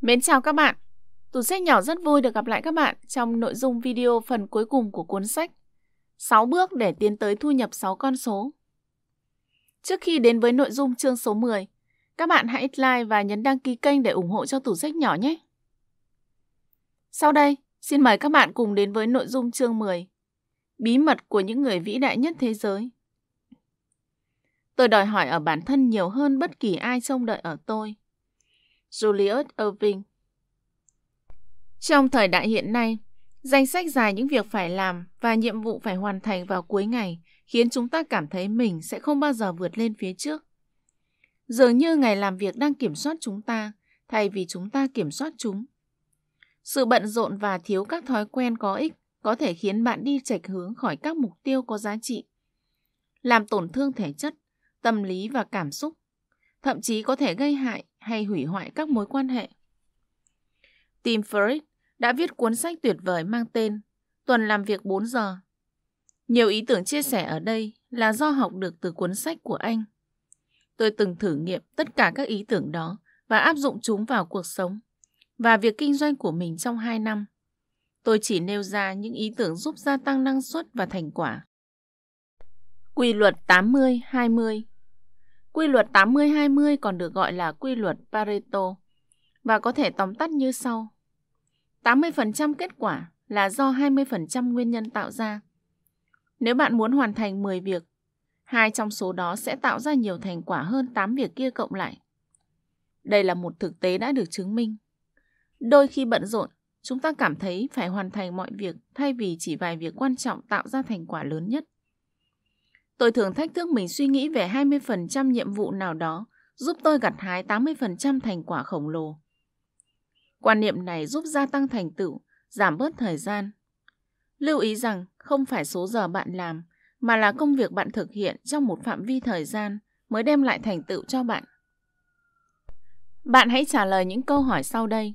Mến chào các bạn. Tủ sách nhỏ rất vui được gặp lại các bạn trong nội dung video phần cuối cùng của cuốn sách 6 bước để tiến tới thu nhập 6 con số. Trước khi đến với nội dung chương số 10, các bạn hãy like và nhấn đăng ký kênh để ủng hộ cho tủ sách nhỏ nhé. Sau đây, xin mời các bạn cùng đến với nội dung chương 10. Bí mật của những người vĩ đại nhất thế giới. Tôi đòi hỏi ở bản thân nhiều hơn bất kỳ ai trông đợi ở tôi. Julius Irving Trong thời đại hiện nay, danh sách dài những việc phải làm và nhiệm vụ phải hoàn thành vào cuối ngày khiến chúng ta cảm thấy mình sẽ không bao giờ vượt lên phía trước. Dường như ngày làm việc đang kiểm soát chúng ta, thay vì chúng ta kiểm soát chúng. Sự bận rộn và thiếu các thói quen có ích có thể khiến bạn đi chệch hướng khỏi các mục tiêu có giá trị, làm tổn thương thể chất, tâm lý và cảm xúc, thậm chí có thể gây hại hay hủy hoại các mối quan hệ. Tim Ferriss đã viết cuốn sách tuyệt vời mang tên Tuần làm việc 4 giờ. Nhiều ý tưởng chia sẻ ở đây là do học được từ cuốn sách của anh. Tôi từng thử nghiệm tất cả các ý tưởng đó và áp dụng chúng vào cuộc sống và việc kinh doanh của mình trong 2 năm. Tôi chỉ nêu ra những ý tưởng giúp gia tăng năng suất và thành quả. Quy luật 80-20 Quy luật 80-20 còn được gọi là quy luật Pareto và có thể tóm tắt như sau. 80% kết quả là do 20% nguyên nhân tạo ra. Nếu bạn muốn hoàn thành 10 việc, hai trong số đó sẽ tạo ra nhiều thành quả hơn 8 việc kia cộng lại. Đây là một thực tế đã được chứng minh. Đôi khi bận rộn, chúng ta cảm thấy phải hoàn thành mọi việc thay vì chỉ vài việc quan trọng tạo ra thành quả lớn nhất. Tôi thường thách thức mình suy nghĩ về 20% nhiệm vụ nào đó giúp tôi gặt hái 80% thành quả khổng lồ. Quan niệm này giúp gia tăng thành tựu, giảm bớt thời gian. Lưu ý rằng không phải số giờ bạn làm, mà là công việc bạn thực hiện trong một phạm vi thời gian mới đem lại thành tựu cho bạn. Bạn hãy trả lời những câu hỏi sau đây.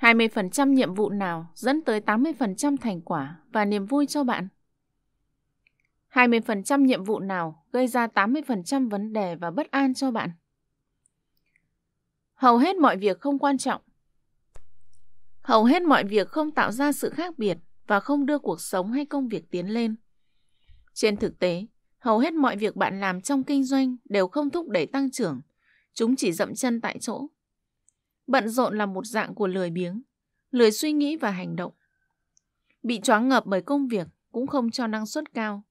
20% nhiệm vụ nào dẫn tới 80% thành quả và niềm vui cho bạn? 20% nhiệm vụ nào gây ra 80% vấn đề và bất an cho bạn? Hầu hết mọi việc không quan trọng. Hầu hết mọi việc không tạo ra sự khác biệt và không đưa cuộc sống hay công việc tiến lên. Trên thực tế, hầu hết mọi việc bạn làm trong kinh doanh đều không thúc đẩy tăng trưởng, chúng chỉ dậm chân tại chỗ. Bận rộn là một dạng của lười biếng, lười suy nghĩ và hành động. Bị choáng ngợp bởi công việc cũng không cho năng suất cao.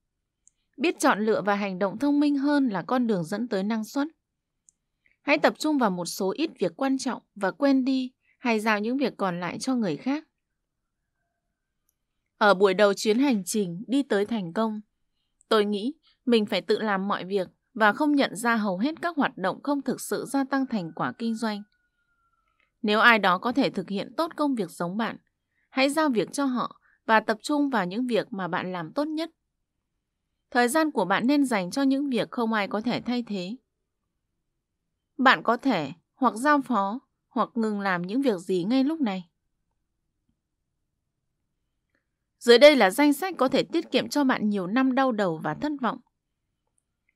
Biết chọn lựa và hành động thông minh hơn là con đường dẫn tới năng suất. Hãy tập trung vào một số ít việc quan trọng và quên đi hay giao những việc còn lại cho người khác. Ở buổi đầu chuyến hành trình đi tới thành công, tôi nghĩ mình phải tự làm mọi việc và không nhận ra hầu hết các hoạt động không thực sự gia tăng thành quả kinh doanh. Nếu ai đó có thể thực hiện tốt công việc giống bạn, hãy giao việc cho họ và tập trung vào những việc mà bạn làm tốt nhất. Thời gian của bạn nên dành cho những việc không ai có thể thay thế. Bạn có thể hoặc giao phó hoặc ngừng làm những việc gì ngay lúc này. Dưới đây là danh sách có thể tiết kiệm cho bạn nhiều năm đau đầu và thất vọng.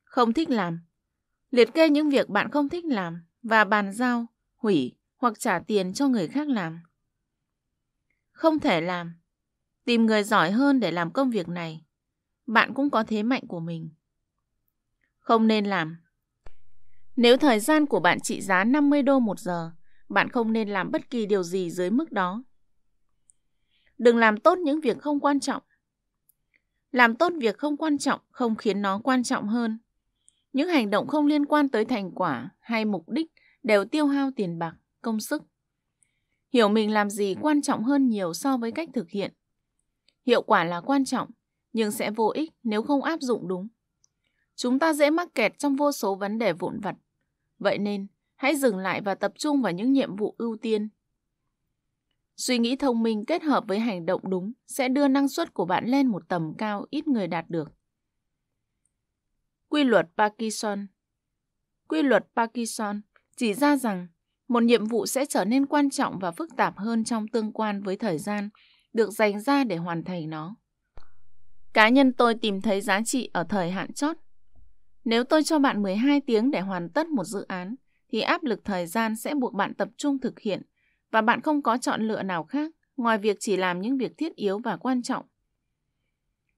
Không thích làm. Liệt kê những việc bạn không thích làm và bàn giao, hủy hoặc trả tiền cho người khác làm. Không thể làm. Tìm người giỏi hơn để làm công việc này. Bạn cũng có thế mạnh của mình. Không nên làm. Nếu thời gian của bạn trị giá 50 đô một giờ, bạn không nên làm bất kỳ điều gì dưới mức đó. Đừng làm tốt những việc không quan trọng. Làm tốt việc không quan trọng không khiến nó quan trọng hơn. Những hành động không liên quan tới thành quả hay mục đích đều tiêu hao tiền bạc, công sức. Hiểu mình làm gì quan trọng hơn nhiều so với cách thực hiện. Hiệu quả là quan trọng, nhưng sẽ vô ích nếu không áp dụng đúng. Chúng ta dễ mắc kẹt trong vô số vấn đề vụn vặt. Vậy nên, hãy dừng lại và tập trung vào những nhiệm vụ ưu tiên. Suy nghĩ thông minh kết hợp với hành động đúng sẽ đưa năng suất của bạn lên một tầm cao ít người đạt được. Quy luật Parkinson Quy luật Parkinson chỉ ra rằng một nhiệm vụ sẽ trở nên quan trọng và phức tạp hơn trong tương quan với thời gian được dành ra để hoàn thành nó. Cá nhân tôi tìm thấy giá trị ở thời hạn chót. Nếu tôi cho bạn 12 tiếng để hoàn tất một dự án, thì áp lực thời gian sẽ buộc bạn tập trung thực hiện và bạn không có chọn lựa nào khác ngoài việc chỉ làm những việc thiết yếu và quan trọng.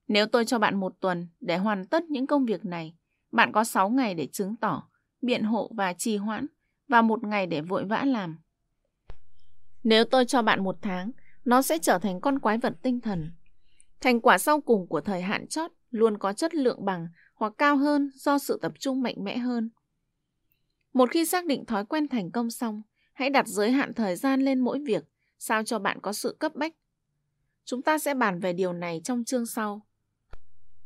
Nếu tôi cho bạn một tuần để hoàn tất những công việc này, bạn có 6 ngày để chứng tỏ, biện hộ và trì hoãn và một ngày để vội vã làm. Nếu tôi cho bạn một tháng, nó sẽ trở thành con quái vật tinh thần. Thành quả sau cùng của thời hạn chót luôn có chất lượng bằng hoặc cao hơn do sự tập trung mạnh mẽ hơn. Một khi xác định thói quen thành công xong, hãy đặt giới hạn thời gian lên mỗi việc, sao cho bạn có sự cấp bách. Chúng ta sẽ bàn về điều này trong chương sau.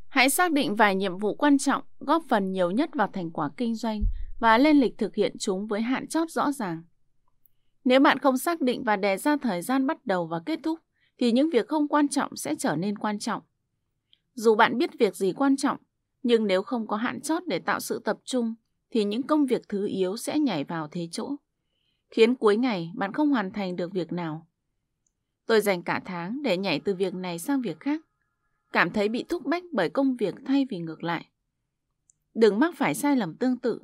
Hãy xác định vài nhiệm vụ quan trọng góp phần nhiều nhất vào thành quả kinh doanh và lên lịch thực hiện chúng với hạn chót rõ ràng. Nếu bạn không xác định và đề ra thời gian bắt đầu và kết thúc, thì những việc không quan trọng sẽ trở nên quan trọng. Dù bạn biết việc gì quan trọng, nhưng nếu không có hạn chót để tạo sự tập trung, thì những công việc thứ yếu sẽ nhảy vào thế chỗ, khiến cuối ngày bạn không hoàn thành được việc nào. Tôi dành cả tháng để nhảy từ việc này sang việc khác, cảm thấy bị thúc bách bởi công việc thay vì ngược lại. Đừng mắc phải sai lầm tương tự.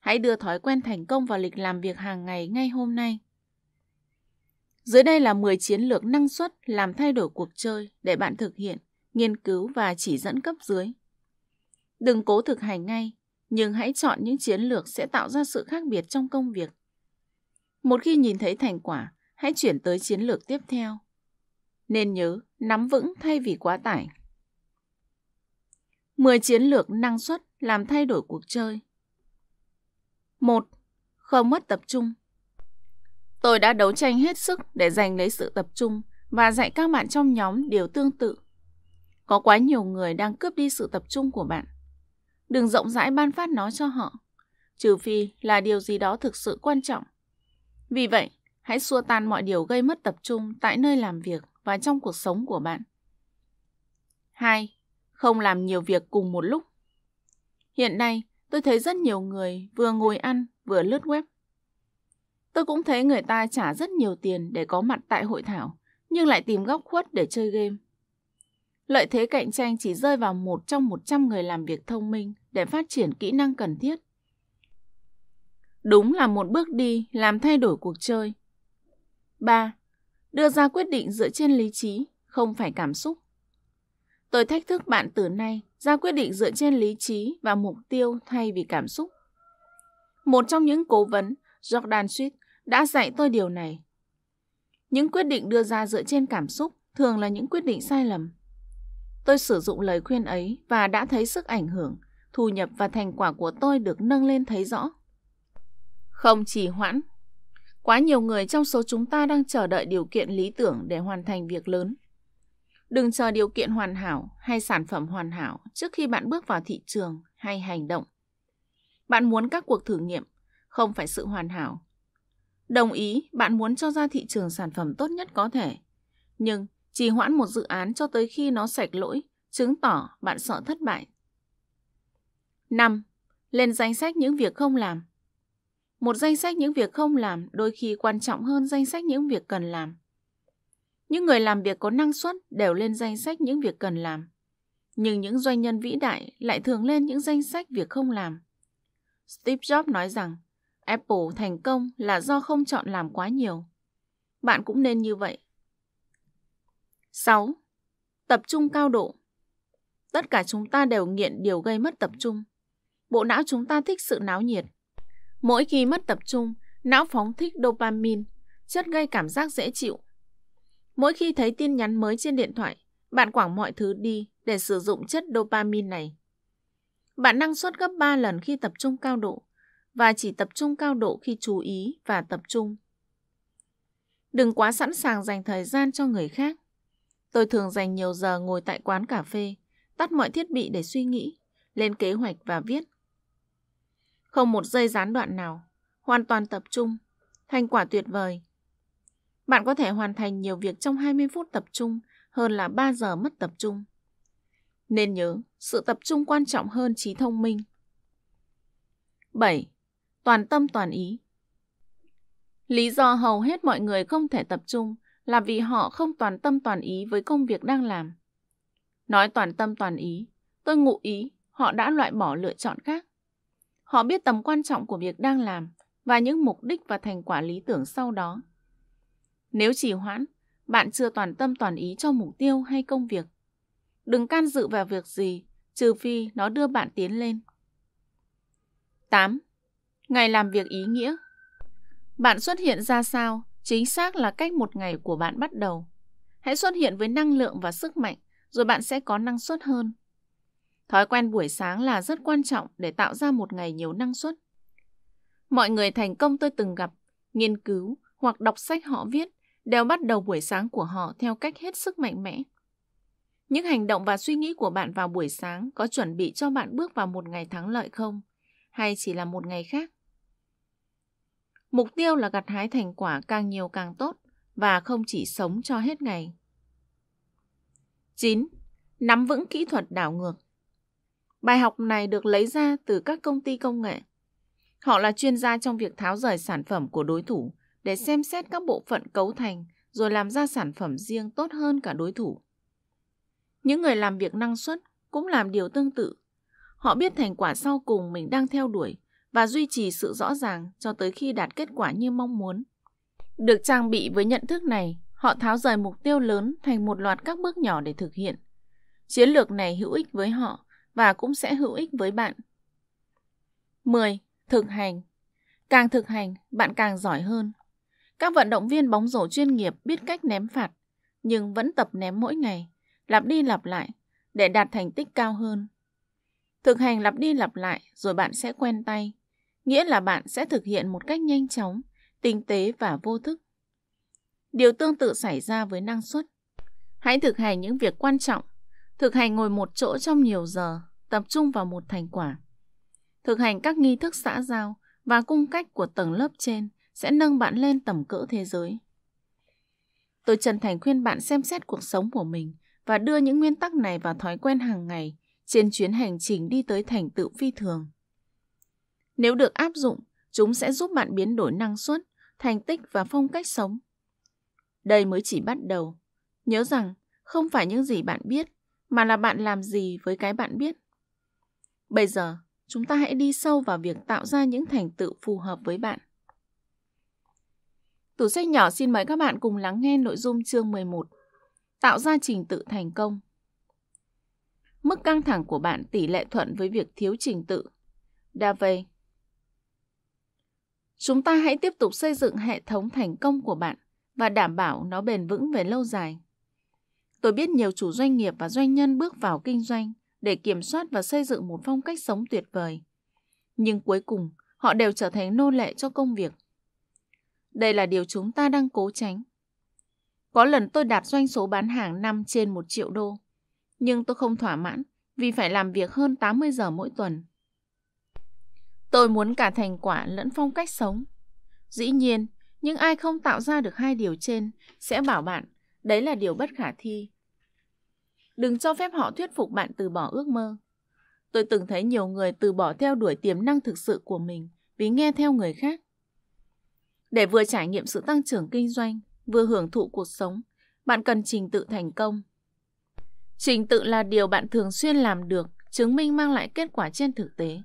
Hãy đưa thói quen thành công vào lịch làm việc hàng ngày ngay hôm nay. Dưới đây là 10 chiến lược năng suất làm thay đổi cuộc chơi để bạn thực hiện, nghiên cứu và chỉ dẫn cấp dưới. Đừng cố thực hành ngay, nhưng hãy chọn những chiến lược sẽ tạo ra sự khác biệt trong công việc. Một khi nhìn thấy thành quả, hãy chuyển tới chiến lược tiếp theo. Nên nhớ, nắm vững thay vì quá tải. 10 chiến lược năng suất làm thay đổi cuộc chơi. 1. Không mất tập trung. Tôi đã đấu tranh hết sức để giành lấy sự tập trung và dạy các bạn trong nhóm điều tương tự. Có quá nhiều người đang cướp đi sự tập trung của bạn. Đừng rộng rãi ban phát nó cho họ, trừ phi là điều gì đó thực sự quan trọng. Vì vậy, hãy xua tan mọi điều gây mất tập trung tại nơi làm việc và trong cuộc sống của bạn. 2. Không làm nhiều việc cùng một lúc. Hiện nay, tôi thấy rất nhiều người vừa ngồi ăn vừa lướt web. Tôi cũng thấy người ta trả rất nhiều tiền để có mặt tại hội thảo, nhưng lại tìm góc khuất để chơi game. Lợi thế cạnh tranh chỉ rơi vào một trong 100 người làm việc thông minh để phát triển kỹ năng cần thiết. Đúng là một bước đi làm thay đổi cuộc chơi. 3. Đưa ra quyết định dựa trên lý trí, không phải cảm xúc. Tôi thách thức bạn từ nay ra quyết định dựa trên lý trí và mục tiêu thay vì cảm xúc. Một trong những cố vấn, Jordan Swift, đã dạy tôi điều này. Những quyết định đưa ra dựa trên cảm xúc thường là những quyết định sai lầm. Tôi sử dụng lời khuyên ấy và đã thấy sức ảnh hưởng, thu nhập và thành quả của tôi được nâng lên thấy rõ. Không chỉ hoãn. Quá nhiều người trong số chúng ta đang chờ đợi điều kiện lý tưởng để hoàn thành việc lớn. Đừng chờ điều kiện hoàn hảo hay sản phẩm hoàn hảo trước khi bạn bước vào thị trường hay hành động. Bạn muốn các cuộc thử nghiệm, không phải sự hoàn hảo. Đồng ý, bạn muốn cho ra thị trường sản phẩm tốt nhất có thể. Nhưng trì hoãn một dự án cho tới khi nó sạch lỗi, chứng tỏ bạn sợ thất bại. 5. Lên danh sách những việc không làm. Một danh sách những việc không làm đôi khi quan trọng hơn danh sách những việc cần làm. Những người làm việc có năng suất đều lên danh sách những việc cần làm. Nhưng những doanh nhân vĩ đại lại thường lên những danh sách việc không làm. Steve Jobs nói rằng Apple thành công là do không chọn làm quá nhiều. Bạn cũng nên như vậy. 6. Tập trung cao độ. Tất cả chúng ta đều nghiện điều gây mất tập trung. Bộ não chúng ta thích sự náo nhiệt. Mỗi khi mất tập trung, não phóng thích dopamine, chất gây cảm giác dễ chịu. Mỗi khi thấy tin nhắn mới trên điện thoại, bạn quảng mọi thứ đi để sử dụng chất dopamine này. Bạn năng suất gấp 3 lần khi tập trung cao độ và chỉ tập trung cao độ khi chú ý và tập trung. Đừng quá sẵn sàng dành thời gian cho người khác. Tôi thường dành nhiều giờ ngồi tại quán cà phê, tắt mọi thiết bị để suy nghĩ, lên kế hoạch và viết. Không một giây gián đoạn nào, hoàn toàn tập trung, thành quả tuyệt vời. Bạn có thể hoàn thành nhiều việc trong 20 phút tập trung hơn là 3 giờ mất tập trung. Nên nhớ, sự tập trung quan trọng hơn trí thông minh. 7. Toàn tâm toàn ý Lý do hầu hết mọi người không thể tập trung là vì họ không toàn tâm toàn ý với công việc đang làm. Nói toàn tâm toàn ý, tôi ngụ ý họ đã loại bỏ lựa chọn khác. Họ biết tầm quan trọng của việc đang làm và những mục đích và thành quả lý tưởng sau đó. Nếu trì hoãn, bạn chưa toàn tâm toàn ý cho mục tiêu hay công việc. Đừng can dự vào việc gì, trừ phi nó đưa bạn tiến lên. 8. Ngày làm việc ý nghĩa Bạn xuất hiện ra sao, chính xác là cách một ngày của bạn bắt đầu. Hãy xuất hiện với năng lượng và sức mạnh, rồi bạn sẽ có năng suất hơn. Thói quen buổi sáng là rất quan trọng để tạo ra một ngày nhiều năng suất. Mọi người thành công tôi từng gặp, nghiên cứu hoặc đọc sách họ viết đều bắt đầu buổi sáng của họ theo cách hết sức mạnh mẽ. Những hành động và suy nghĩ của bạn vào buổi sáng có chuẩn bị cho bạn bước vào một ngày thắng lợi không? Hay chỉ là một ngày khác? Mục tiêu là gặt hái thành quả càng nhiều càng tốt và không chỉ sống cho hết ngày. 9. Nắm vững kỹ thuật đảo ngược Bài học này được lấy ra từ các công ty công nghệ. Họ là chuyên gia trong việc tháo rời sản phẩm của đối thủ để xem xét các bộ phận cấu thành rồi làm ra sản phẩm riêng tốt hơn cả đối thủ. Những người làm việc năng suất cũng làm điều tương tự. Họ biết thành quả sau cùng mình đang theo đuổi và duy trì sự rõ ràng cho tới khi đạt kết quả như mong muốn. Được trang bị với nhận thức này, họ tháo rời mục tiêu lớn thành một loạt các bước nhỏ để thực hiện. Chiến lược này hữu ích với họ và cũng sẽ hữu ích với bạn. 10. Thực hành Càng thực hành, bạn càng giỏi hơn. Các vận động viên bóng rổ chuyên nghiệp biết cách ném phạt, nhưng vẫn tập ném mỗi ngày, lặp đi lặp lại, để đạt thành tích cao hơn. Thực hành lặp đi lặp lại rồi bạn sẽ quen tay, nghĩa là bạn sẽ thực hiện một cách nhanh chóng, tinh tế và vô thức. Điều tương tự xảy ra với năng suất. Hãy thực hành những việc quan trọng, thực hành ngồi một chỗ trong nhiều giờ, tập trung vào một thành quả. Thực hành các nghi thức xã giao và cung cách của tầng lớp trên sẽ nâng bạn lên tầm cỡ thế giới. Tôi chân thành khuyên bạn xem xét cuộc sống của mình và đưa những nguyên tắc này vào thói quen hàng ngày trên chuyến hành trình đi tới thành tựu phi thường. Nếu được áp dụng, chúng sẽ giúp bạn biến đổi năng suất, thành tích và phong cách sống. Đây mới chỉ bắt đầu. Nhớ rằng, không phải những gì bạn biết, mà là bạn làm gì với cái bạn biết. Bây giờ, chúng ta hãy đi sâu vào việc tạo ra những thành tựu phù hợp với bạn. Tủ sách nhỏ xin mời các bạn cùng lắng nghe nội dung chương 11. Tạo ra trình tự thành công. Mức căng thẳng của bạn tỷ lệ thuận với việc thiếu trình tự. Dave Chúng ta hãy tiếp tục xây dựng hệ thống thành công của bạn và đảm bảo nó bền vững về lâu dài. Tôi biết nhiều chủ doanh nghiệp và doanh nhân bước vào kinh doanh để kiểm soát và xây dựng một phong cách sống tuyệt vời. Nhưng cuối cùng, họ đều trở thành nô lệ cho công việc. Đây là điều chúng ta đang cố tránh. Có lần tôi đạt doanh số bán hàng năm trên 1 triệu đô, nhưng tôi không thỏa mãn vì phải làm việc hơn 80 giờ mỗi tuần. Tôi muốn cả thành quả lẫn phong cách sống. Dĩ nhiên, nhưng ai không tạo ra được hai điều trên sẽ bảo bạn đấy là điều bất khả thi. Đừng cho phép họ thuyết phục bạn từ bỏ ước mơ. Tôi từng thấy nhiều người từ bỏ theo đuổi tiềm năng thực sự của mình vì nghe theo người khác. Để vừa trải nghiệm sự tăng trưởng kinh doanh, vừa hưởng thụ cuộc sống, bạn cần trình tự thành công. Trình tự là điều bạn thường xuyên làm được, chứng minh mang lại kết quả trên thực tế.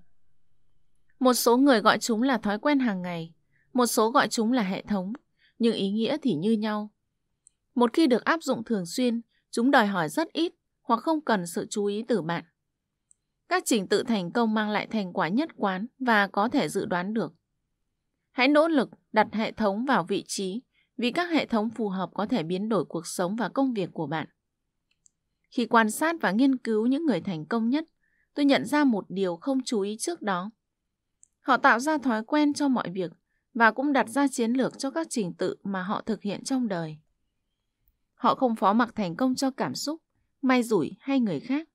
Một số người gọi chúng là thói quen hàng ngày, một số gọi chúng là hệ thống, nhưng ý nghĩa thì như nhau. Một khi được áp dụng thường xuyên, chúng đòi hỏi rất ít hoặc không cần sự chú ý từ bạn. Các trình tự thành công mang lại thành quả nhất quán và có thể dự đoán được. Hãy nỗ lực đặt hệ thống vào vị trí vì các hệ thống phù hợp có thể biến đổi cuộc sống và công việc của bạn. Khi quan sát và nghiên cứu những người thành công nhất, tôi nhận ra một điều không chú ý trước đó. Họ tạo ra thói quen cho mọi việc và cũng đặt ra chiến lược cho các trình tự mà họ thực hiện trong đời. Họ không phó mặc thành công cho cảm xúc, may rủi hay người khác.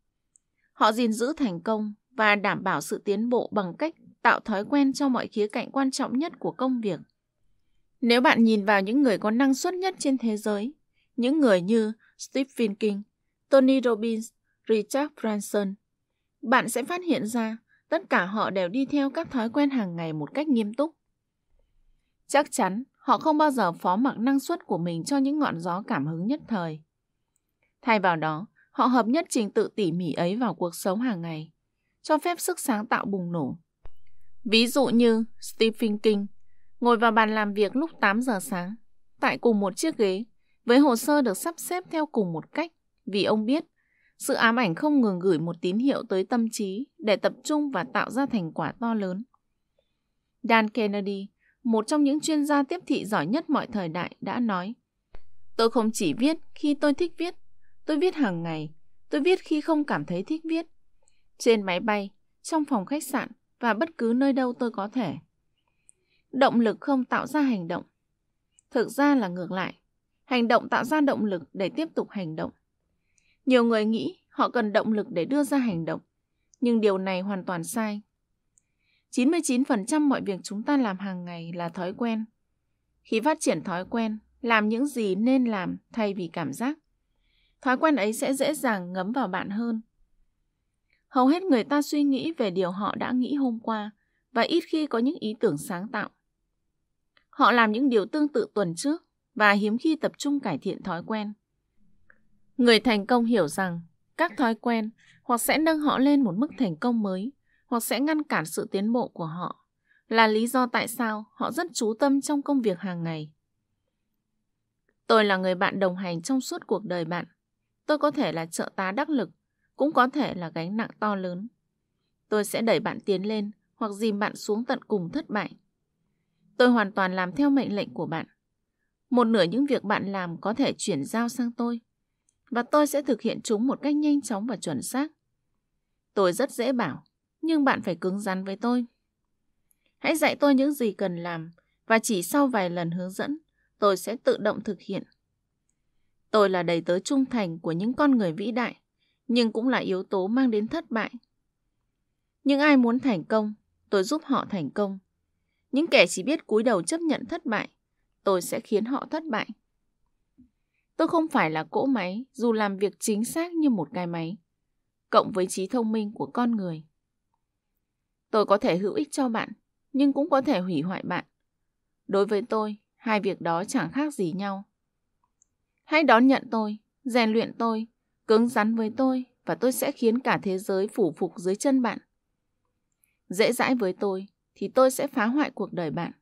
Họ gìn giữ thành công và đảm bảo sự tiến bộ bằng cách tạo thói quen cho mọi khía cạnh quan trọng nhất của công việc. Nếu bạn nhìn vào những người có năng suất nhất trên thế giới, những người như Stephen King, Tony Robbins, Richard Branson, bạn sẽ phát hiện ra tất cả họ đều đi theo các thói quen hàng ngày một cách nghiêm túc. Chắc chắn họ không bao giờ phó mặc năng suất của mình cho những ngọn gió cảm hứng nhất thời. Thay vào đó, họ hợp nhất trình tự tỉ mỉ ấy vào cuộc sống hàng ngày, cho phép sức sáng tạo bùng nổ. Ví dụ như Stephen King ngồi vào bàn làm việc lúc 8 giờ sáng. tại cùng một chiếc ghế, với hồ sơ được sắp xếp theo cùng một cách, vì ông biết sự ám ảnh không ngừng gửi một tín hiệu tới tâm trí để tập trung và tạo ra thành quả to lớn. Dan Kennedy, một trong những chuyên gia tiếp thị giỏi nhất mọi thời đại, đã nói Tôi không chỉ viết khi tôi thích viết, tôi viết hàng ngày, tôi viết khi không cảm thấy thích viết. Trên máy bay, trong phòng khách sạn và bất cứ nơi đâu tôi có thể. Động lực không tạo ra hành động. Thực ra là ngược lại. Hành động tạo ra động lực để tiếp tục hành động. Nhiều người nghĩ họ cần động lực để đưa ra hành động, nhưng điều này hoàn toàn sai. 99% mọi việc chúng ta làm hàng ngày là thói quen. Khi phát triển thói quen, làm những gì nên làm thay vì cảm giác, thói quen ấy sẽ dễ dàng ngấm vào bạn hơn. Hầu hết người ta suy nghĩ về điều họ đã nghĩ hôm qua và ít khi có những ý tưởng sáng tạo. Họ làm những điều tương tự tuần trước và hiếm khi tập trung cải thiện thói quen. Người thành công hiểu rằng các thói quen hoặc sẽ nâng họ lên một mức thành công mới hoặc sẽ ngăn cản sự tiến bộ của họ là lý do tại sao họ rất chú tâm trong công việc hàng ngày. Tôi là người bạn đồng hành trong suốt cuộc đời bạn. Tôi có thể là trợ tá đắc lực, cũng có thể là gánh nặng to lớn. Tôi sẽ đẩy bạn tiến lên hoặc dìm bạn xuống tận cùng thất bại. Tôi hoàn toàn làm theo mệnh lệnh của bạn. Một nửa những việc bạn làm có thể chuyển giao sang tôi và tôi sẽ thực hiện chúng một cách nhanh chóng và chuẩn xác. Tôi rất dễ bảo, nhưng bạn phải cứng rắn với tôi. Hãy dạy tôi những gì cần làm và chỉ sau vài lần hướng dẫn, tôi sẽ tự động thực hiện. Tôi là đầy tớ trung thành của những con người vĩ đại, nhưng cũng là yếu tố mang đến thất bại. Những ai muốn thành công, tôi giúp họ thành công. Những kẻ chỉ biết cúi đầu chấp nhận thất bại, tôi sẽ khiến họ thất bại. Tôi không phải là cỗ máy dù làm việc chính xác như một cái máy, cộng với trí thông minh của con người. Tôi có thể hữu ích cho bạn, nhưng cũng có thể hủy hoại bạn. Đối với tôi, hai việc đó chẳng khác gì nhau. Hãy đón nhận tôi, rèn luyện tôi, cứng rắn với tôi và tôi sẽ khiến cả thế giới phủ phục dưới chân bạn. Dễ dãi với tôi thì tôi sẽ phá hoại cuộc đời bạn.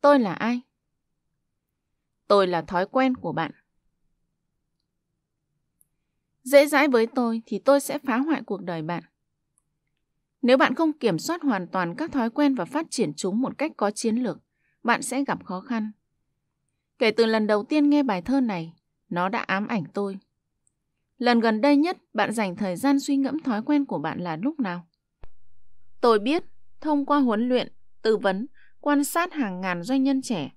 Tôi là ai? Tôi là thói quen của bạn. Dễ dãi với tôi thì tôi sẽ phá hoại cuộc đời bạn. Nếu bạn không kiểm soát hoàn toàn các thói quen và phát triển chúng một cách có chiến lược, bạn sẽ gặp khó khăn. Kể từ lần đầu tiên nghe bài thơ này, nó đã ám ảnh tôi. Lần gần đây nhất, bạn dành thời gian suy ngẫm thói quen của bạn là lúc nào? Tôi biết, thông qua huấn luyện, tư vấn, quan sát hàng ngàn doanh nhân trẻ,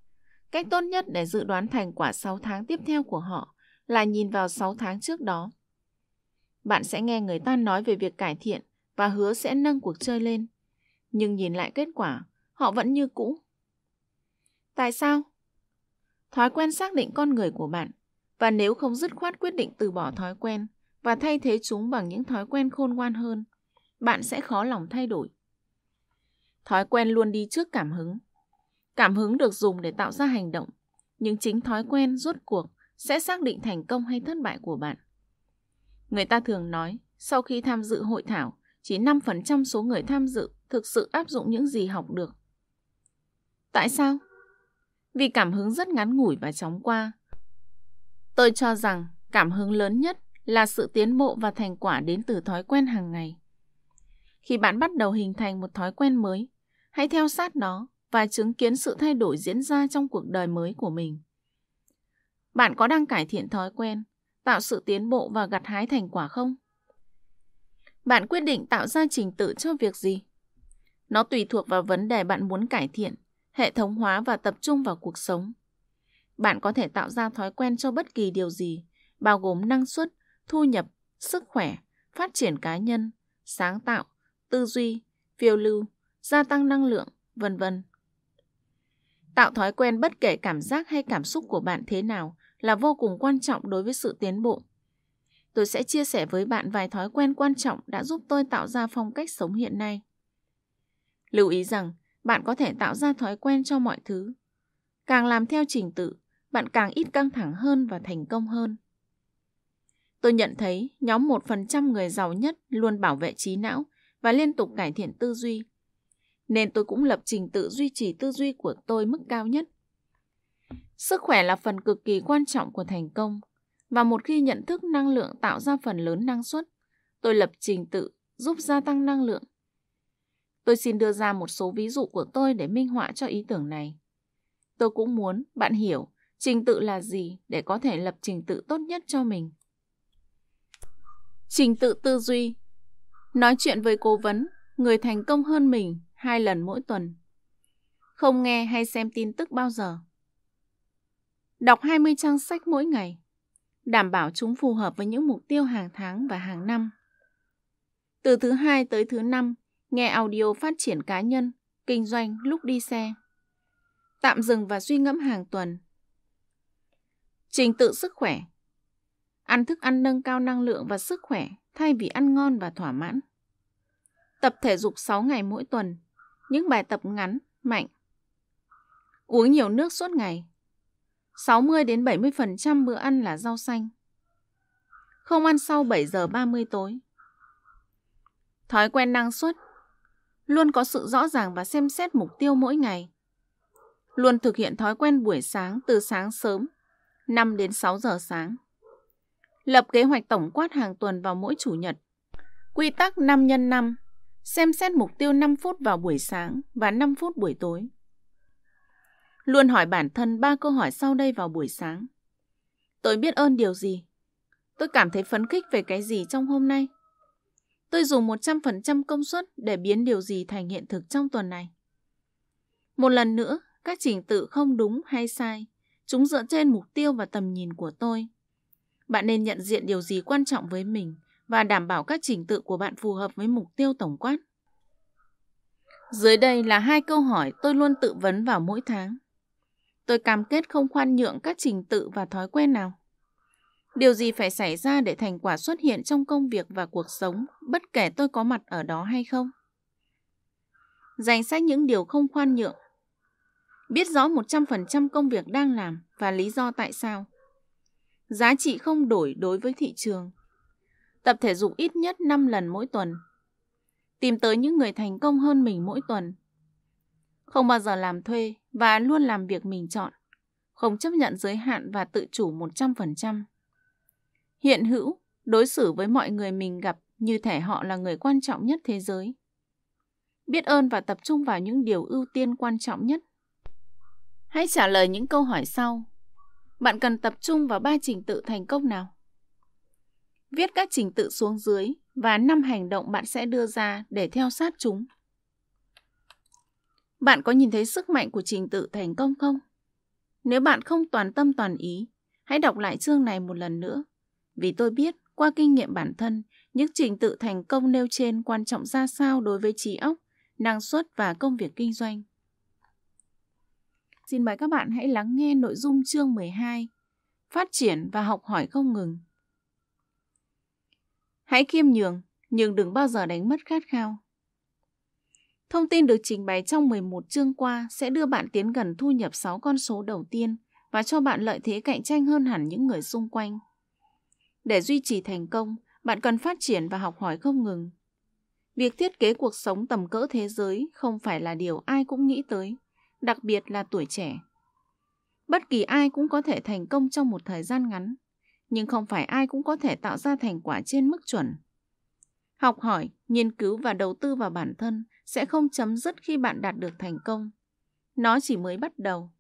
cách tốt nhất để dự đoán thành quả 6 tháng tiếp theo của họ là nhìn vào 6 tháng trước đó. Bạn sẽ nghe người ta nói về việc cải thiện và hứa sẽ nâng cuộc chơi lên. Nhưng nhìn lại kết quả, họ vẫn như cũ. Tại sao? Thói quen xác định con người của bạn và nếu không dứt khoát quyết định từ bỏ thói quen và thay thế chúng bằng những thói quen khôn ngoan hơn, bạn sẽ khó lòng thay đổi. Thói quen luôn đi trước cảm hứng. Cảm hứng được dùng để tạo ra hành động, nhưng chính thói quen rốt cuộc sẽ xác định thành công hay thất bại của bạn. Người ta thường nói, sau khi tham dự hội thảo, chỉ 5% số người tham dự thực sự áp dụng những gì học được. Tại sao? Vì cảm hứng rất ngắn ngủi và chóng qua. Tôi cho rằng cảm hứng lớn nhất là sự tiến bộ và thành quả đến từ thói quen hàng ngày. Khi bạn bắt đầu hình thành một thói quen mới, hãy theo sát nó và chứng kiến sự thay đổi diễn ra trong cuộc đời mới của mình. Bạn có đang cải thiện thói quen, tạo sự tiến bộ và gặt hái thành quả không? Bạn quyết định tạo ra trình tự cho việc gì? Nó tùy thuộc vào vấn đề bạn muốn cải thiện, hệ thống hóa và tập trung vào cuộc sống. Bạn có thể tạo ra thói quen cho bất kỳ điều gì, bao gồm năng suất, thu nhập, sức khỏe, phát triển cá nhân, sáng tạo, tư duy, phiêu lưu, gia tăng năng lượng, vân vân. Tạo thói quen bất kể cảm giác hay cảm xúc của bạn thế nào là vô cùng quan trọng đối với sự tiến bộ. Tôi sẽ chia sẻ với bạn vài thói quen quan trọng đã giúp tôi tạo ra phong cách sống hiện nay. Lưu ý rằng, bạn có thể tạo ra thói quen cho mọi thứ. Càng làm theo trình tự, bạn càng ít căng thẳng hơn và thành công hơn. Tôi nhận thấy nhóm 1% người giàu nhất luôn bảo vệ trí não và liên tục cải thiện tư duy. Nên tôi cũng lập trình tự duy trì tư duy của tôi mức cao nhất. Sức khỏe là phần cực kỳ quan trọng của thành công. Và một khi nhận thức năng lượng tạo ra phần lớn năng suất, tôi lập trình tự giúp gia tăng năng lượng. Tôi xin đưa ra một số ví dụ của tôi để minh họa cho ý tưởng này. Tôi cũng muốn bạn hiểu trình tự là gì để có thể lập trình tự tốt nhất cho mình. Trình tự tư duy Nói chuyện với cố vấn, người thành công hơn mình hai lần mỗi tuần. Không nghe hay xem tin tức bao giờ. Đọc 20 trang sách mỗi ngày. Đảm bảo chúng phù hợp với những mục tiêu hàng tháng và hàng năm. Từ thứ hai tới thứ năm, nghe audio phát triển cá nhân, kinh doanh lúc đi xe. Tạm dừng và suy ngẫm hàng tuần. Trình tự sức khỏe Ăn thức ăn nâng cao năng lượng và sức khỏe thay vì ăn ngon và thỏa mãn. Tập thể dục 6 ngày mỗi tuần, những bài tập ngắn, mạnh. Uống nhiều nước suốt ngày. 60 đến 70% bữa ăn là rau xanh. Không ăn sau 7 giờ 30 tối. Thói quen năng suất. Luôn có sự rõ ràng và xem xét mục tiêu mỗi ngày. Luôn thực hiện thói quen buổi sáng từ sáng sớm, 5 đến 6 giờ sáng. Lập kế hoạch tổng quát hàng tuần vào mỗi chủ nhật. Quy tắc 5 x 5. Xem xét mục tiêu 5 phút vào buổi sáng và 5 phút buổi tối. Luôn hỏi bản thân ba câu hỏi sau đây vào buổi sáng. Tôi biết ơn điều gì? Tôi cảm thấy phấn khích về cái gì trong hôm nay? Tôi dùng 100% công suất để biến điều gì thành hiện thực trong tuần này. Một lần nữa, các trình tự không đúng hay sai, chúng dựa trên mục tiêu và tầm nhìn của tôi. Bạn nên nhận diện điều gì quan trọng với mình và đảm bảo các trình tự của bạn phù hợp với mục tiêu tổng quát. Dưới đây là hai câu hỏi tôi luôn tự vấn vào mỗi tháng. Tôi cam kết không khoan nhượng các trình tự và thói quen nào. Điều gì phải xảy ra để thành quả xuất hiện trong công việc và cuộc sống, bất kể tôi có mặt ở đó hay không? Danh sách những điều không khoan nhượng. Biết rõ 100% công việc đang làm và lý do tại sao. Giá trị không đổi đối với thị trường. Tập thể dục ít nhất 5 lần mỗi tuần. Tìm tới những người thành công hơn mình mỗi tuần. Không bao giờ làm thuê và luôn làm việc mình chọn. Không chấp nhận giới hạn và tự chủ 100%. Hiện hữu, đối xử với mọi người mình gặp như thể họ là người quan trọng nhất thế giới. Biết ơn và tập trung vào những điều ưu tiên quan trọng nhất. Hãy trả lời những câu hỏi sau. Bạn cần tập trung vào ba trình tự thành công nào? Viết các trình tự xuống dưới và năm hành động bạn sẽ đưa ra để theo sát chúng. Bạn có nhìn thấy sức mạnh của trình tự thành công không? Nếu bạn không toàn tâm toàn ý, hãy đọc lại chương này một lần nữa. Vì tôi biết, qua kinh nghiệm bản thân, những trình tự thành công nêu trên quan trọng ra sao đối với trí óc, năng suất và công việc kinh doanh. Xin mời các bạn hãy lắng nghe nội dung chương 12 Phát triển và học hỏi không ngừng. Hãy khiêm nhường, nhưng đừng bao giờ đánh mất khát khao. Thông tin được trình bày trong 11 chương qua sẽ đưa bạn tiến gần thu nhập 6 con số đầu tiên và cho bạn lợi thế cạnh tranh hơn hẳn những người xung quanh. Để duy trì thành công, bạn cần phát triển và học hỏi không ngừng. Việc thiết kế cuộc sống tầm cỡ thế giới không phải là điều ai cũng nghĩ tới, đặc biệt là tuổi trẻ. Bất kỳ ai cũng có thể thành công trong một thời gian ngắn, nhưng không phải ai cũng có thể tạo ra thành quả trên mức chuẩn. Học hỏi, nghiên cứu và đầu tư vào bản thân sẽ không chấm dứt khi bạn đạt được thành công. Nó chỉ mới bắt đầu.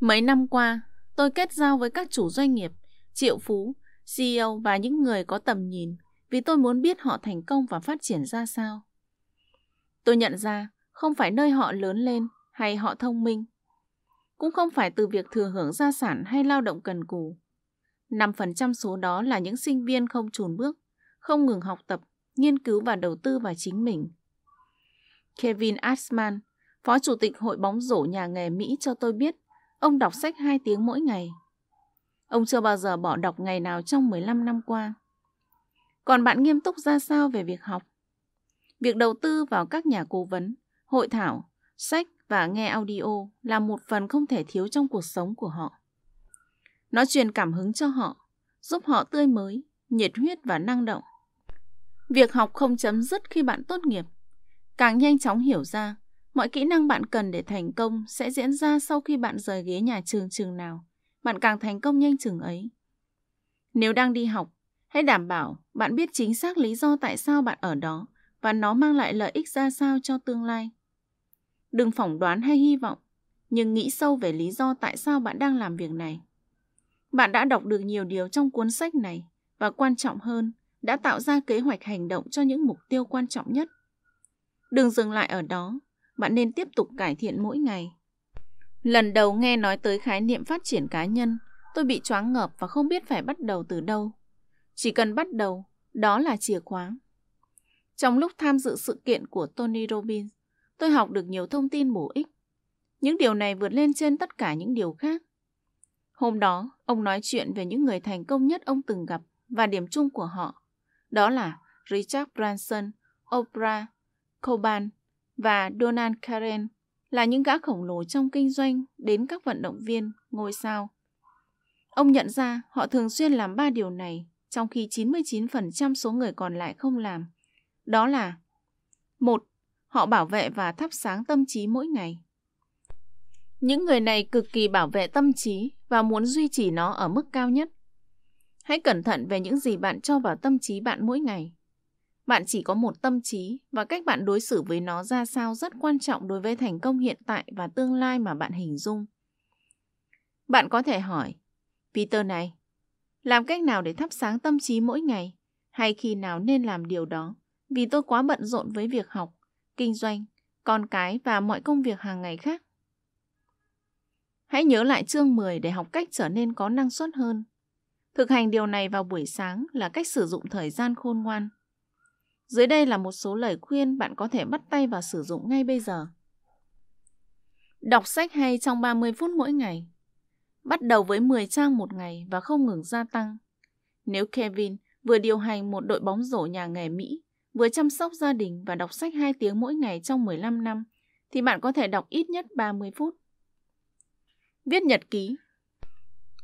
Mấy năm qua, tôi kết giao với các chủ doanh nghiệp, triệu phú, CEO và những người có tầm nhìn vì tôi muốn biết họ thành công và phát triển ra sao. Tôi nhận ra không phải nơi họ lớn lên hay họ thông minh. Cũng không phải từ việc thừa hưởng gia sản hay lao động cần cù. 5% số đó là những sinh viên không chùn bước, không ngừng học tập, nghiên cứu và đầu tư vào chính mình. Kevin Asman, Phó Chủ tịch Hội bóng rổ nhà nghề Mỹ cho tôi biết, ông đọc sách 2 tiếng mỗi ngày. Ông chưa bao giờ bỏ đọc ngày nào trong 15 năm qua. Còn bạn nghiêm túc ra sao về việc học? Việc đầu tư vào các nhà cố vấn, hội thảo, sách và nghe audio là một phần không thể thiếu trong cuộc sống của họ. Nó truyền cảm hứng cho họ, giúp họ tươi mới, nhiệt huyết và năng động. Việc học không chấm dứt khi bạn tốt nghiệp. Càng nhanh chóng hiểu ra, mọi kỹ năng bạn cần để thành công sẽ diễn ra sau khi bạn rời ghế nhà trường trường nào. Bạn càng thành công nhanh chừng ấy. Nếu đang đi học, hãy đảm bảo bạn biết chính xác lý do tại sao bạn ở đó và nó mang lại lợi ích ra sao cho tương lai. Đừng phỏng đoán hay hy vọng, nhưng nghĩ sâu về lý do tại sao bạn đang làm việc này. Bạn đã đọc được nhiều điều trong cuốn sách này và quan trọng hơn, đã tạo ra kế hoạch hành động cho những mục tiêu quan trọng nhất. Đừng dừng lại ở đó, bạn nên tiếp tục cải thiện mỗi ngày. Lần đầu nghe nói tới khái niệm phát triển cá nhân, tôi bị choáng ngợp và không biết phải bắt đầu từ đâu. Chỉ cần bắt đầu, đó là chìa khóa. Trong lúc tham dự sự kiện của Tony Robbins, tôi học được nhiều thông tin bổ ích. Những điều này vượt lên trên tất cả những điều khác. Hôm đó, ông nói chuyện về những người thành công nhất ông từng gặp và điểm chung của họ. Đó là Richard Branson, Oprah, Coban và Donald Karen là những gã khổng lồ trong kinh doanh đến các vận động viên, ngôi sao. Ông nhận ra họ thường xuyên làm ba điều này trong khi 99% số người còn lại không làm. Đó là một, Họ bảo vệ và thắp sáng tâm trí mỗi ngày. Những người này cực kỳ bảo vệ tâm trí và muốn duy trì nó ở mức cao nhất. Hãy cẩn thận về những gì bạn cho vào tâm trí bạn mỗi ngày. Bạn chỉ có một tâm trí và cách bạn đối xử với nó ra sao rất quan trọng đối với thành công hiện tại và tương lai mà bạn hình dung. Bạn có thể hỏi, Peter này, làm cách nào để thắp sáng tâm trí mỗi ngày? Hay khi nào nên làm điều đó? Vì tôi quá bận rộn với việc học, kinh doanh, con cái và mọi công việc hàng ngày khác. Hãy nhớ lại chương 10 để học cách trở nên có năng suất hơn. Thực hành điều này vào buổi sáng là cách sử dụng thời gian khôn ngoan. Dưới đây là một số lời khuyên bạn có thể bắt tay vào sử dụng ngay bây giờ. Đọc sách hay trong 30 phút mỗi ngày. Bắt đầu với 10 trang một ngày và không ngừng gia tăng. Nếu Kevin vừa điều hành một đội bóng rổ nhà nghề Mỹ, vừa chăm sóc gia đình và đọc sách 2 tiếng mỗi ngày trong 15 năm, thì bạn có thể đọc ít nhất 30 phút. Viết nhật ký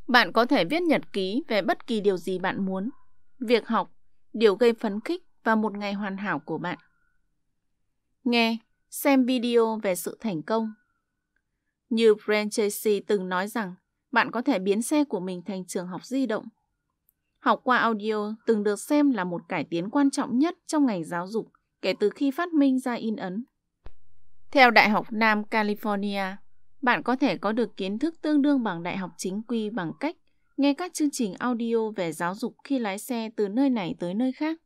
Bạn có thể viết nhật ký về bất kỳ điều gì bạn muốn. Việc học, điều gây phấn khích và một ngày hoàn hảo của bạn. Nghe, xem video về sự thành công. Như Brent Tracy từng nói rằng, bạn có thể biến xe của mình thành trường học di động. Học qua audio từng được xem là một cải tiến quan trọng nhất trong ngành giáo dục kể từ khi phát minh ra in ấn. Theo Đại học Nam California, bạn có thể có được kiến thức tương đương bằng đại học chính quy bằng cách nghe các chương trình audio về giáo dục khi lái xe từ nơi này tới nơi khác.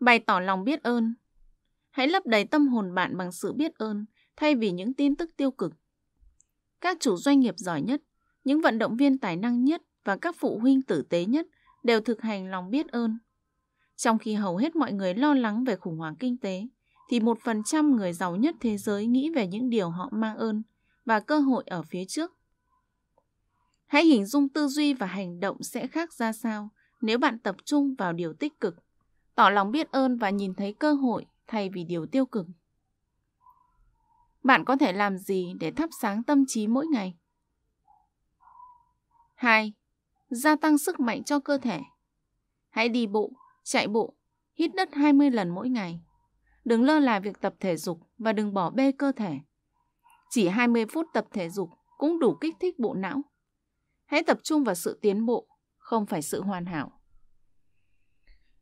Bày tỏ lòng biết ơn. Hãy lấp đầy tâm hồn bạn bằng sự biết ơn thay vì những tin tức tiêu cực. Các chủ doanh nghiệp giỏi nhất, những vận động viên tài năng nhất và các phụ huynh tử tế nhất đều thực hành lòng biết ơn. Trong khi hầu hết mọi người lo lắng về khủng hoảng kinh tế, thì một phần trăm người giàu nhất thế giới nghĩ về những điều họ mang ơn và cơ hội ở phía trước. Hãy hình dung tư duy và hành động sẽ khác ra sao nếu bạn tập trung vào điều tích cực, tỏ lòng biết ơn và nhìn thấy cơ hội thay vì điều tiêu cực. Bạn có thể làm gì để thắp sáng tâm trí mỗi ngày? 2. Gia tăng sức mạnh cho cơ thể. Hãy đi bộ, chạy bộ, hít đất 20 lần mỗi ngày. Đừng lơ là việc tập thể dục và đừng bỏ bê cơ thể. Chỉ 20 phút tập thể dục cũng đủ kích thích bộ não. Hãy tập trung vào sự tiến bộ, không phải sự hoàn hảo.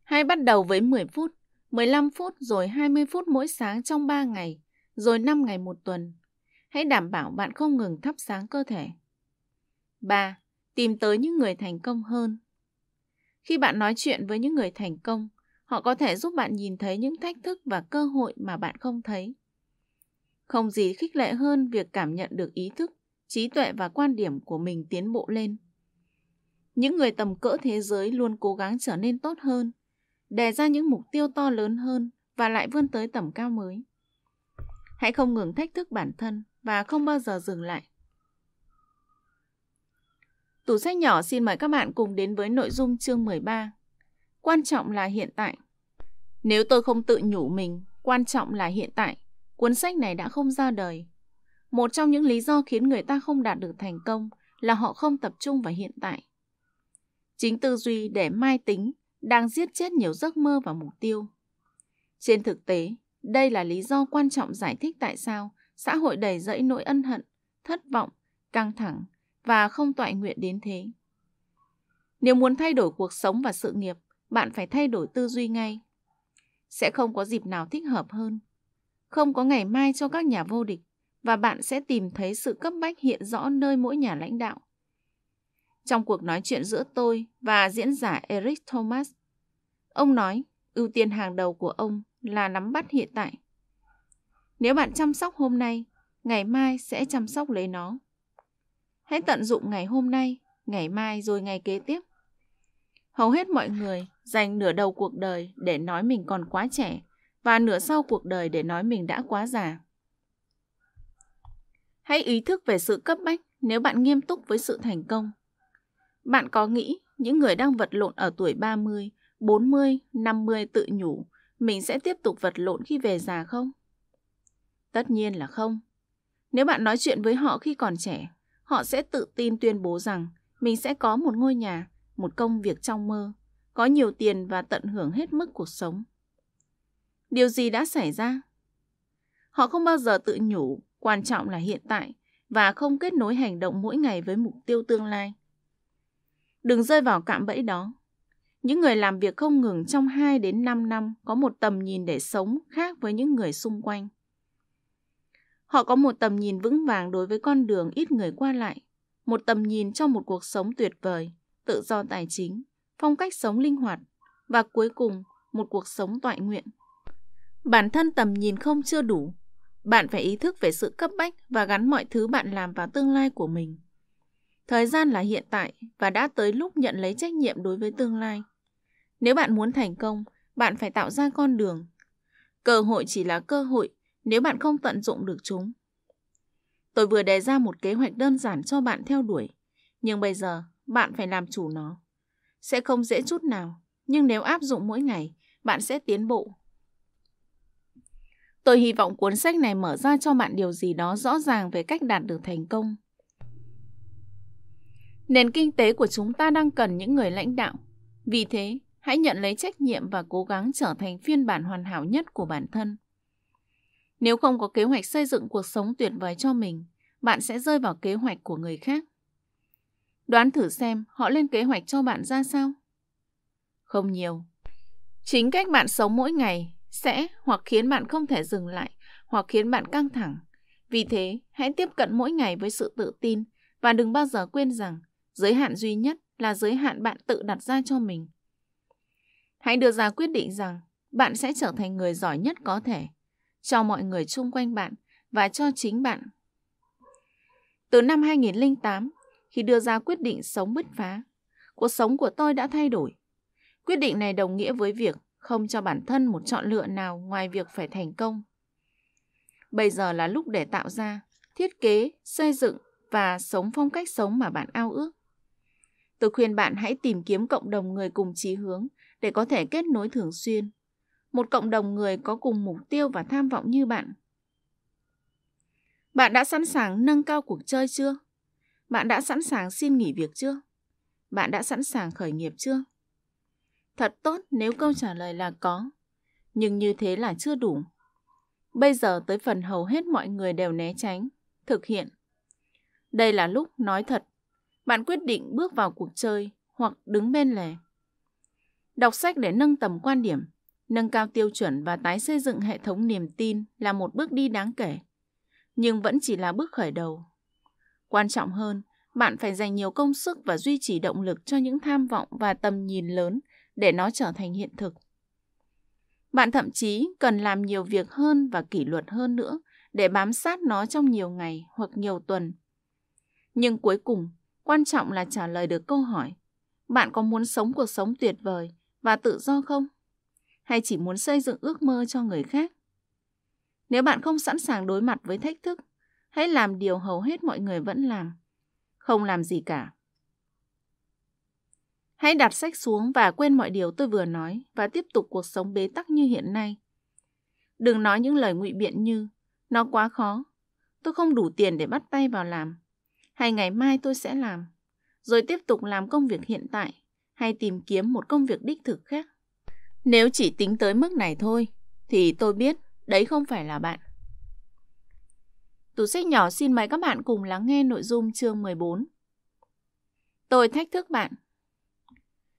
Hãy bắt đầu với 10 phút, 15 phút rồi 20 phút mỗi sáng trong 3 ngày, rồi 5 ngày một tuần. Hãy đảm bảo bạn không ngừng thắp sáng cơ thể. 3. Tìm tới những người thành công hơn. Khi bạn nói chuyện với những người thành công, Họ có thể giúp bạn nhìn thấy những thách thức và cơ hội mà bạn không thấy. Không gì khích lệ hơn việc cảm nhận được ý thức, trí tuệ và quan điểm của mình tiến bộ lên. Những người tầm cỡ thế giới luôn cố gắng trở nên tốt hơn, đề ra những mục tiêu to lớn hơn và lại vươn tới tầm cao mới. Hãy không ngừng thách thức bản thân và không bao giờ dừng lại. Tủ sách nhỏ xin mời các bạn cùng đến với nội dung chương 13. Quan trọng là hiện tại. Nếu tôi không tự nhủ mình, quan trọng là hiện tại, cuốn sách này đã không ra đời. Một trong những lý do khiến người ta không đạt được thành công là họ không tập trung vào hiện tại. Chính tư duy để mai tính đang giết chết nhiều giấc mơ và mục tiêu. Trên thực tế, đây là lý do quan trọng giải thích tại sao xã hội đầy dẫy nỗi ân hận, thất vọng, căng thẳng và không tọa nguyện đến thế. Nếu muốn thay đổi cuộc sống và sự nghiệp, bạn phải thay đổi tư duy ngay. Sẽ không có dịp nào thích hợp hơn. Không có ngày mai cho các nhà vô địch và bạn sẽ tìm thấy sự cấp bách hiện rõ nơi mỗi nhà lãnh đạo. Trong cuộc nói chuyện giữa tôi và diễn giả Eric Thomas, ông nói ưu tiên hàng đầu của ông là nắm bắt hiện tại. Nếu bạn chăm sóc hôm nay, ngày mai sẽ chăm sóc lấy nó. Hãy tận dụng ngày hôm nay, ngày mai rồi ngày kế tiếp. Hầu hết mọi người dành nửa đầu cuộc đời để nói mình còn quá trẻ và nửa sau cuộc đời để nói mình đã quá già. Hãy ý thức về sự cấp bách nếu bạn nghiêm túc với sự thành công. Bạn có nghĩ những người đang vật lộn ở tuổi 30, 40, 50 tự nhủ mình sẽ tiếp tục vật lộn khi về già không? Tất nhiên là không. Nếu bạn nói chuyện với họ khi còn trẻ, họ sẽ tự tin tuyên bố rằng mình sẽ có một ngôi nhà, một công việc trong mơ, có nhiều tiền và tận hưởng hết mức cuộc sống. Điều gì đã xảy ra? Họ không bao giờ tự nhủ, quan trọng là hiện tại và không kết nối hành động mỗi ngày với mục tiêu tương lai. Đừng rơi vào cạm bẫy đó. Những người làm việc không ngừng trong 2 đến 5 năm có một tầm nhìn để sống khác với những người xung quanh. Họ có một tầm nhìn vững vàng đối với con đường ít người qua lại, một tầm nhìn cho một cuộc sống tuyệt vời, tự do tài chính, phong cách sống linh hoạt và cuối cùng một cuộc sống toại nguyện. Bản thân tầm nhìn không chưa đủ, bạn phải ý thức về sự cấp bách và gắn mọi thứ bạn làm vào tương lai của mình. Thời gian là hiện tại và đã tới lúc nhận lấy trách nhiệm đối với tương lai. Nếu bạn muốn thành công, bạn phải tạo ra con đường. Cơ hội chỉ là cơ hội nếu bạn không tận dụng được chúng. Tôi vừa đề ra một kế hoạch đơn giản cho bạn theo đuổi, nhưng bây giờ bạn phải làm chủ nó. Sẽ không dễ chút nào, nhưng nếu áp dụng mỗi ngày, bạn sẽ tiến bộ. Tôi hy vọng cuốn sách này mở ra cho bạn điều gì đó rõ ràng về cách đạt được thành công. Nền kinh tế của chúng ta đang cần những người lãnh đạo. Vì thế, hãy nhận lấy trách nhiệm và cố gắng trở thành phiên bản hoàn hảo nhất của bản thân. Nếu không có kế hoạch xây dựng cuộc sống tuyệt vời cho mình, bạn sẽ rơi vào kế hoạch của người khác. Đoán thử xem họ lên kế hoạch cho bạn ra sao? Không nhiều. Chính cách bạn sống mỗi ngày sẽ hoặc khiến bạn không thể dừng lại, hoặc khiến bạn căng thẳng. Vì thế, hãy tiếp cận mỗi ngày với sự tự tin và đừng bao giờ quên rằng giới hạn duy nhất là giới hạn bạn tự đặt ra cho mình. Hãy đưa ra quyết định rằng bạn sẽ trở thành người giỏi nhất có thể cho mọi người xung quanh bạn và cho chính bạn. Từ năm 2008, khi đưa ra quyết định sống bứt phá, cuộc sống của tôi đã thay đổi. Quyết định này đồng nghĩa với việc không cho bản thân một chọn lựa nào ngoài việc phải thành công. Bây giờ là lúc để tạo ra, thiết kế, xây dựng và sống phong cách sống mà bạn ao ước. Tôi khuyên bạn hãy tìm kiếm cộng đồng người cùng chí hướng để có thể kết nối thường xuyên. Một cộng đồng người có cùng mục tiêu và tham vọng như bạn. Bạn đã sẵn sàng nâng cao cuộc chơi chưa? Bạn đã sẵn sàng xin nghỉ việc chưa? Bạn đã sẵn sàng khởi nghiệp chưa? Thật tốt nếu câu trả lời là có, nhưng như thế là chưa đủ. Bây giờ tới phần hầu hết mọi người đều né tránh, thực hiện. Đây là lúc nói thật. Bạn quyết định bước vào cuộc chơi hoặc đứng bên lề. Đọc sách để nâng tầm quan điểm, nâng cao tiêu chuẩn và tái xây dựng hệ thống niềm tin là một bước đi đáng kể, nhưng vẫn chỉ là bước khởi đầu. Quan trọng hơn, bạn phải dành nhiều công sức và duy trì động lực cho những tham vọng và tầm nhìn lớn để nó trở thành hiện thực. Bạn thậm chí cần làm nhiều việc hơn và kỷ luật hơn nữa để bám sát nó trong nhiều ngày hoặc nhiều tuần. Nhưng cuối cùng, quan trọng là trả lời được câu hỏi bạn có muốn sống cuộc sống tuyệt vời và tự do không? Hay chỉ muốn xây dựng ước mơ cho người khác? Nếu bạn không sẵn sàng đối mặt với thách thức, hãy làm điều hầu hết mọi người vẫn làm. Không làm gì cả. Hãy đặt sách xuống và quên mọi điều tôi vừa nói và tiếp tục cuộc sống bế tắc như hiện nay. Đừng nói những lời ngụy biện như nó quá khó, tôi không đủ tiền để bắt tay vào làm, hay ngày mai tôi sẽ làm, rồi tiếp tục làm công việc hiện tại hay tìm kiếm một công việc đích thực khác. Nếu chỉ tính tới mức này thôi, thì tôi biết Đấy không phải là bạn. Tủ sách nhỏ xin mời các bạn cùng lắng nghe nội dung chương 14. Tôi thách thức bạn.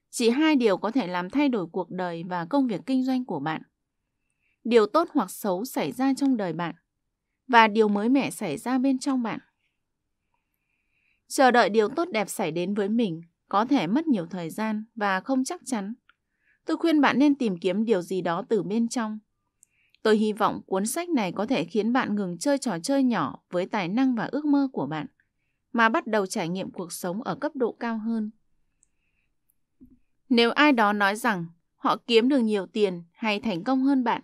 Chỉ hai điều có thể làm thay đổi cuộc đời và công việc kinh doanh của bạn. Điều tốt hoặc xấu xảy ra trong đời bạn và điều mới mẻ xảy ra bên trong bạn. Chờ đợi điều tốt đẹp xảy đến với mình có thể mất nhiều thời gian và không chắc chắn. Tôi khuyên bạn nên tìm kiếm điều gì đó từ bên trong. Tôi hy vọng cuốn sách này có thể khiến bạn ngừng chơi trò chơi nhỏ với tài năng và ước mơ của bạn, mà bắt đầu trải nghiệm cuộc sống ở cấp độ cao hơn. Nếu ai đó nói rằng họ kiếm được nhiều tiền hay thành công hơn bạn,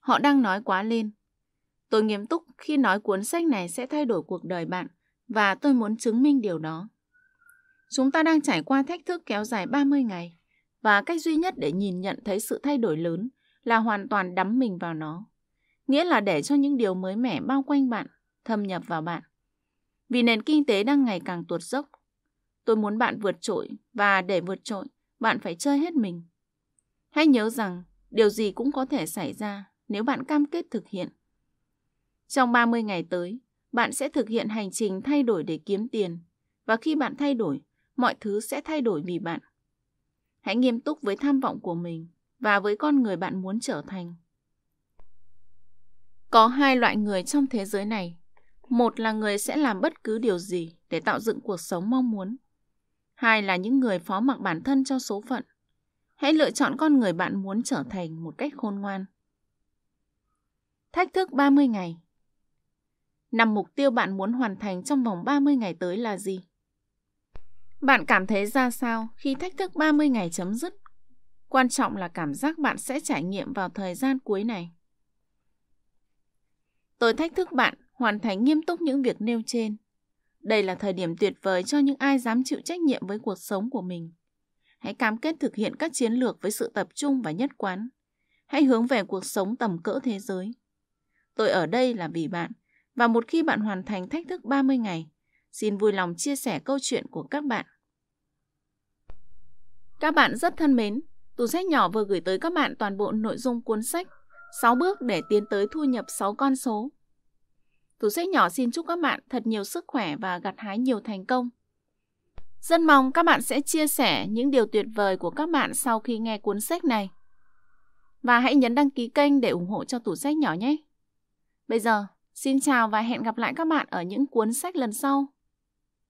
họ đang nói quá lên. Tôi nghiêm túc khi nói cuốn sách này sẽ thay đổi cuộc đời bạn và tôi muốn chứng minh điều đó. Chúng ta đang trải qua thách thức kéo dài 30 ngày và cách duy nhất để nhìn nhận thấy sự thay đổi lớn là hoàn toàn đắm mình vào nó. Nghĩa là để cho những điều mới mẻ bao quanh bạn, thâm nhập vào bạn. Vì nền kinh tế đang ngày càng tuột dốc. Tôi muốn bạn vượt trội và để vượt trội, bạn phải chơi hết mình. Hãy nhớ rằng điều gì cũng có thể xảy ra nếu bạn cam kết thực hiện. Trong 30 ngày tới, bạn sẽ thực hiện hành trình thay đổi để kiếm tiền. Và khi bạn thay đổi, mọi thứ sẽ thay đổi vì bạn. Hãy nghiêm túc với tham vọng của mình và với con người bạn muốn trở thành. Có hai loại người trong thế giới này. Một là người sẽ làm bất cứ điều gì để tạo dựng cuộc sống mong muốn. Hai là những người phó mặc bản thân cho số phận. Hãy lựa chọn con người bạn muốn trở thành một cách khôn ngoan. Thách thức 30 ngày Năm mục tiêu bạn muốn hoàn thành trong vòng 30 ngày tới là gì? Bạn cảm thấy ra sao khi thách thức 30 ngày chấm dứt? Quan trọng là cảm giác bạn sẽ trải nghiệm vào thời gian cuối này. Tôi thách thức bạn hoàn thành nghiêm túc những việc nêu trên. Đây là thời điểm tuyệt vời cho những ai dám chịu trách nhiệm với cuộc sống của mình. Hãy cam kết thực hiện các chiến lược với sự tập trung và nhất quán. Hãy hướng về cuộc sống tầm cỡ thế giới. Tôi ở đây là vì bạn, và một khi bạn hoàn thành thách thức 30 ngày, xin vui lòng chia sẻ câu chuyện của các bạn. Các bạn rất thân mến, tủ sách nhỏ vừa gửi tới các bạn toàn bộ nội dung cuốn sách 6 bước để tiến tới thu nhập 6 con số. Tủ sách nhỏ xin chúc các bạn thật nhiều sức khỏe và gặt hái nhiều thành công. Rất mong các bạn sẽ chia sẻ những điều tuyệt vời của các bạn sau khi nghe cuốn sách này. Và hãy nhấn đăng ký kênh để ủng hộ cho tủ sách nhỏ nhé. Bây giờ, xin chào và hẹn gặp lại các bạn ở những cuốn sách lần sau.